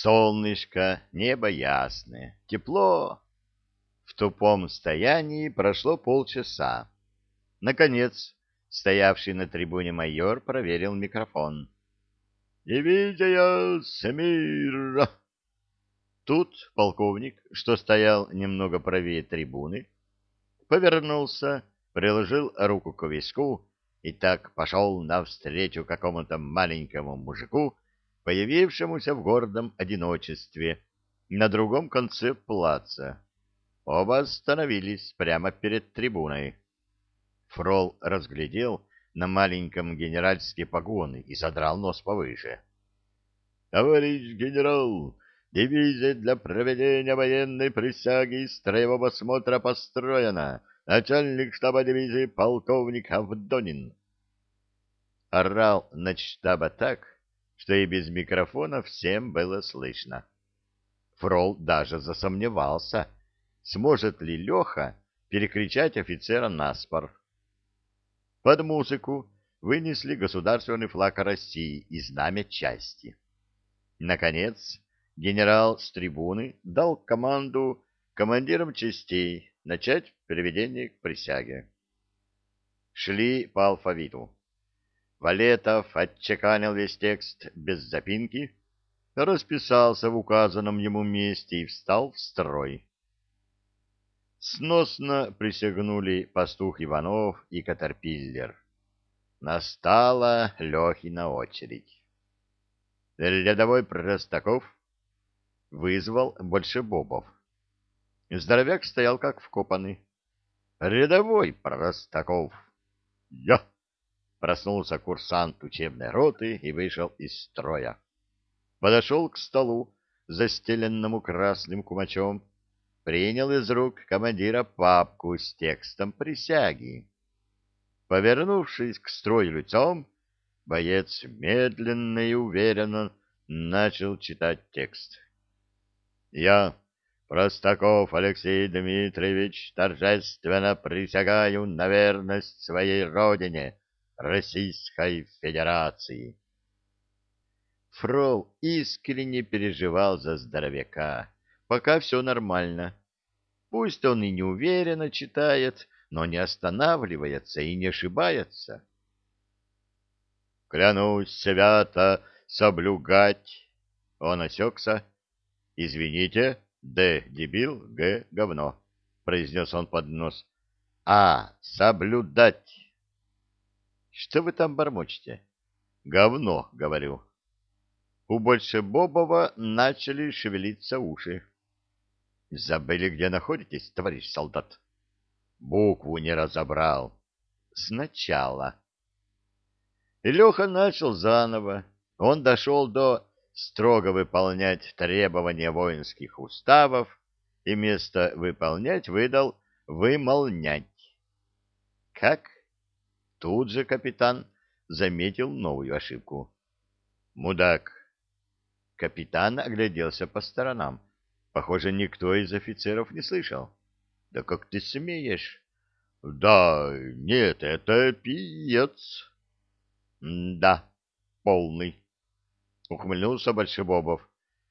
Солнышко, небо ясное, тепло. В тупом стоянии прошло полчаса. Наконец, стоявший на трибуне майор проверил микрофон. «Дивизия Семира!» Тут полковник, что стоял немного правее трибуны, повернулся, приложил руку к виску и так пошел навстречу какому-то маленькому мужику, появившемуся в гордом одиночестве на другом конце плаца. Оба остановились прямо перед трибуной. Фрол разглядел на маленьком генеральские погоны и задрал нос повыше. — Товарищ генерал, дивизия для проведения военной присяги и строевого смотра построена. Начальник штаба дивизии полковник Авдонин. Орал начштаба так, что и без микрофона всем было слышно. Фрол даже засомневался, сможет ли Леха перекричать офицера наспор. Под музыку вынесли государственный флаг России и знамя части. Наконец, генерал с трибуны дал команду командирам частей начать переведение к присяге. Шли по алфавиту. Валетов отчеканил весь текст без запинки, расписался в указанном ему месте и встал в строй. Сносно присягнули пастух Иванов и Катерпиллер. Настала Лехина очередь. Рядовой Простаков вызвал больше бобов. Здоровяк стоял как вкопанный. Рядовой Простаков. Я! Проснулся курсант учебной роты и вышел из строя. Подошел к столу, застеленному красным кумачом, принял из рук командира папку с текстом присяги. Повернувшись к строю лицом, боец медленно и уверенно начал читать текст. «Я, Простаков Алексей Дмитриевич, торжественно присягаю на верность своей родине» Российской Федерации. Фрол искренне переживал за здоровяка. Пока все нормально. Пусть он и неуверенно читает, но не останавливается и не ошибается. «Клянусь свято соблюгать!» Он осекся. «Извините, Д. дебил, Г. говно», — произнес он под нос. «А. соблюдать!» Что вы там бормочете? Говно, говорю. У Большебобова начали шевелиться уши. Забыли, где находитесь, товарищ солдат? Букву не разобрал. Сначала. И Леха начал заново. Он дошел до строго выполнять требования воинских уставов и вместо выполнять выдал вымолнять. Как? Тут же капитан заметил новую ошибку. «Мудак!» Капитан огляделся по сторонам. Похоже, никто из офицеров не слышал. «Да как ты смеешь?» «Да, нет, это пиец!» «Да, полный!» Ухмыльнулся Большебобов,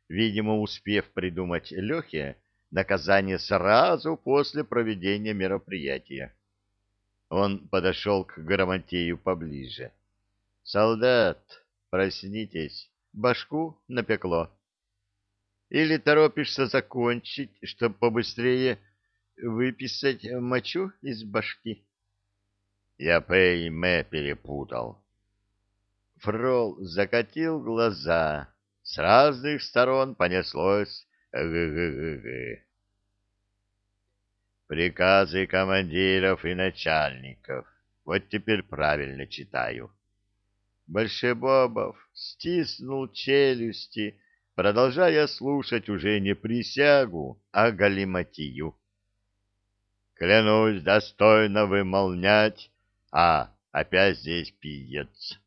видимо, успев придумать Лехе наказание сразу после проведения мероприятия. Он подошел к Грамотею поближе. — Солдат, проснитесь, башку напекло. Или торопишься закончить, чтобы побыстрее выписать мочу из башки? Я пейме перепутал. Фрол закатил глаза. С разных сторон понеслось г-г-г-г. Приказы командиров и начальников. Вот теперь правильно читаю. Большебобов стиснул челюсти, продолжая слушать уже не присягу, а галиматию. Клянусь достойно вымолнять, а опять здесь пиец.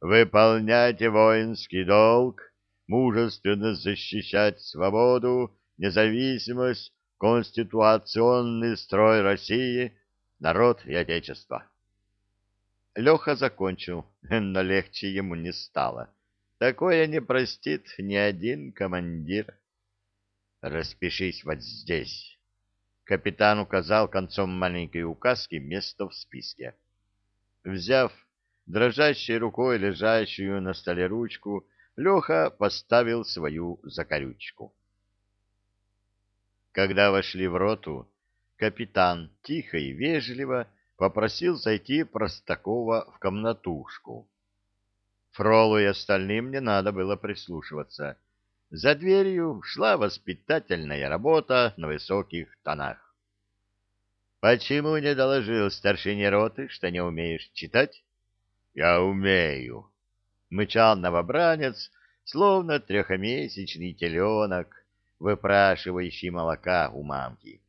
Выполняйте воинский долг, мужественно защищать свободу, независимость, конституционный строй России, народ и отечество. Леха закончил, но легче ему не стало. Такое не простит ни один командир. Распишись вот здесь. Капитан указал концом маленькой указки место в списке. Взяв дрожащей рукой лежащую на столе ручку, Леха поставил свою закорючку. Когда вошли в роту, капитан тихо и вежливо попросил зайти Простакова в комнатушку. Фролу и остальным не надо было прислушиваться. За дверью шла воспитательная работа на высоких тонах. «Почему не доложил старшине роты, что не умеешь читать?» «Я умею», — мычал новобранец, словно трехмесячный теленок, выпрашивающий молока у мамки.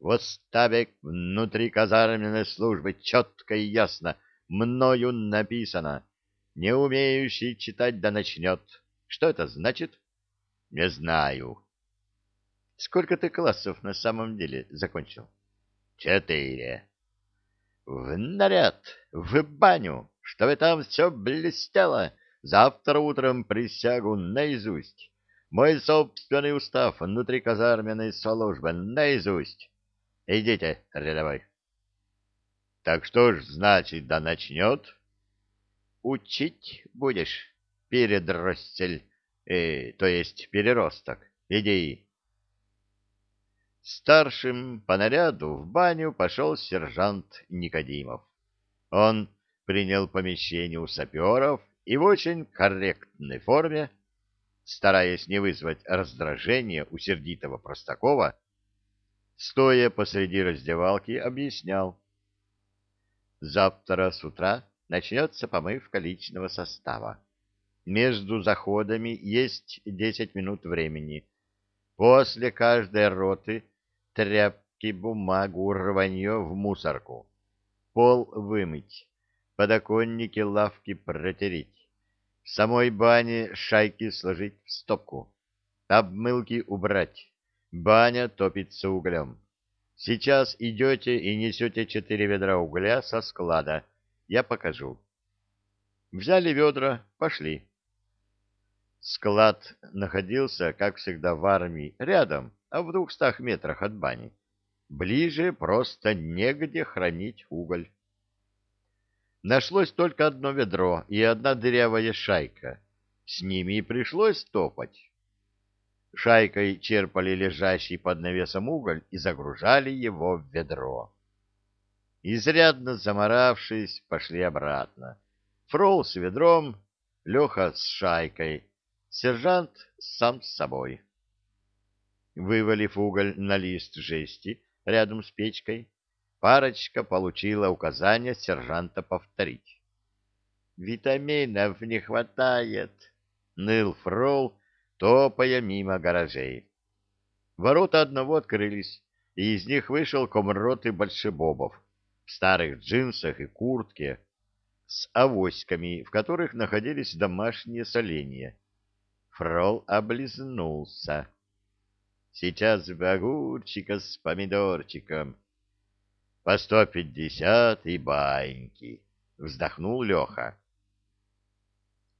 Вот стабик внутри казарменной службы четко и ясно мною написано «Не умеющий читать да начнет». Что это значит? Не знаю. Сколько ты классов на самом деле закончил? Четыре. В наряд, в баню, чтобы там все блестело. Завтра утром присягу наизусть. Мой собственный устав внутри казарменной службы наизусть. Идите, рядовой. Так что ж, значит, да начнет? Учить будешь, передростель, э, то есть переросток. Иди. Старшим по наряду в баню пошел сержант Никодимов. Он принял помещение у саперов и в очень корректной форме стараясь не вызвать раздражения у сердитого Простакова, стоя посреди раздевалки, объяснял. Завтра с утра начнется помывка личного состава. Между заходами есть десять минут времени. После каждой роты тряпки, бумагу, рванье в мусорку. Пол вымыть, подоконники лавки протереть в самой бане шайки сложить в стопку. Обмылки убрать. Баня топится углем. Сейчас идете и несете четыре ведра угля со склада. Я покажу. Взяли ведра, пошли. Склад находился, как всегда в армии, рядом, а в двухстах метрах от бани. Ближе просто негде хранить уголь. Нашлось только одно ведро и одна дырявая шайка. С ними и пришлось топать. Шайкой черпали лежащий под навесом уголь и загружали его в ведро. Изрядно заморавшись, пошли обратно. Фрол с ведром, Леха с шайкой, сержант сам с собой. Вывалив уголь на лист жести рядом с печкой, Парочка получила указание сержанта повторить. «Витаминов не хватает», — ныл Фрол, топая мимо гаражей. Ворота одного открылись, и из них вышел комроты Большебобов в старых джинсах и куртке с авоськами, в которых находились домашние соленья. Фрол облизнулся. «Сейчас бы огурчика с помидорчиком» по сто пятьдесят и баньки, — вздохнул Леха.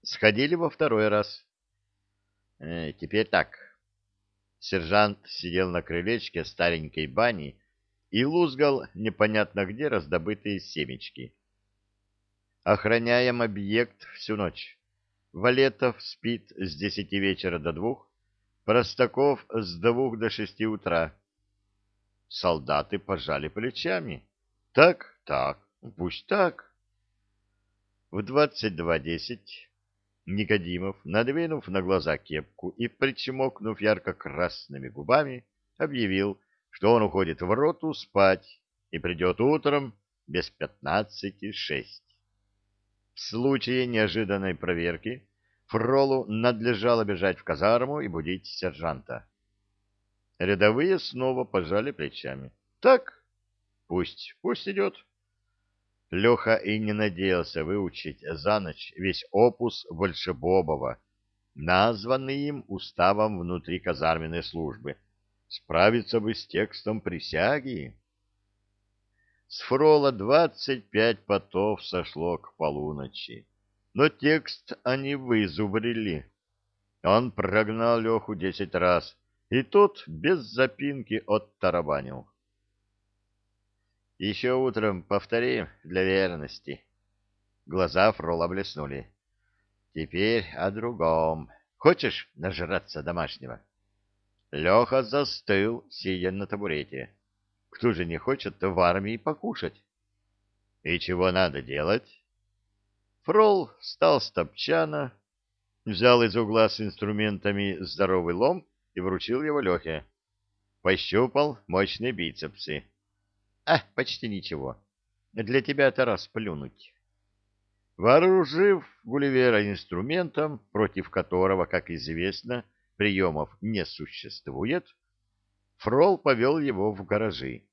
Сходили во второй раз. Э, теперь так. Сержант сидел на крылечке старенькой бани и лузгал непонятно где раздобытые семечки. Охраняем объект всю ночь. Валетов спит с десяти вечера до двух, Простаков с двух до шести утра. Солдаты пожали плечами. Так, так, пусть так. В двадцать два десять Никодимов, надвинув на глаза кепку и причмокнув ярко-красными губами, объявил, что он уходит в роту спать и придет утром без пятнадцати шесть. В случае неожиданной проверки Фролу надлежало бежать в казарму и будить сержанта. Рядовые снова пожали плечами. Так, пусть, пусть идет. Леха и не надеялся выучить за ночь весь опус Большебобова, названный им уставом внутри казарменной службы. Справиться бы с текстом присяги. С фрола двадцать пять потов сошло к полуночи. но текст они вызубрили. Он прогнал Леху десять раз, и тот без запинки оттарабанил. Еще утром повторим для верности. Глаза Фрола блеснули. Теперь о другом. Хочешь нажраться домашнего? Леха застыл, сидя на табурете. Кто же не хочет в армии покушать? И чего надо делать? Фрол встал с топчана, взял из угла с инструментами здоровый лом и вручил его Лехе. Пощупал мощные бицепсы. А, почти ничего. Для тебя это раз плюнуть. Вооружив Гулливера инструментом, против которого, как известно, приемов не существует, Фрол повел его в гаражи.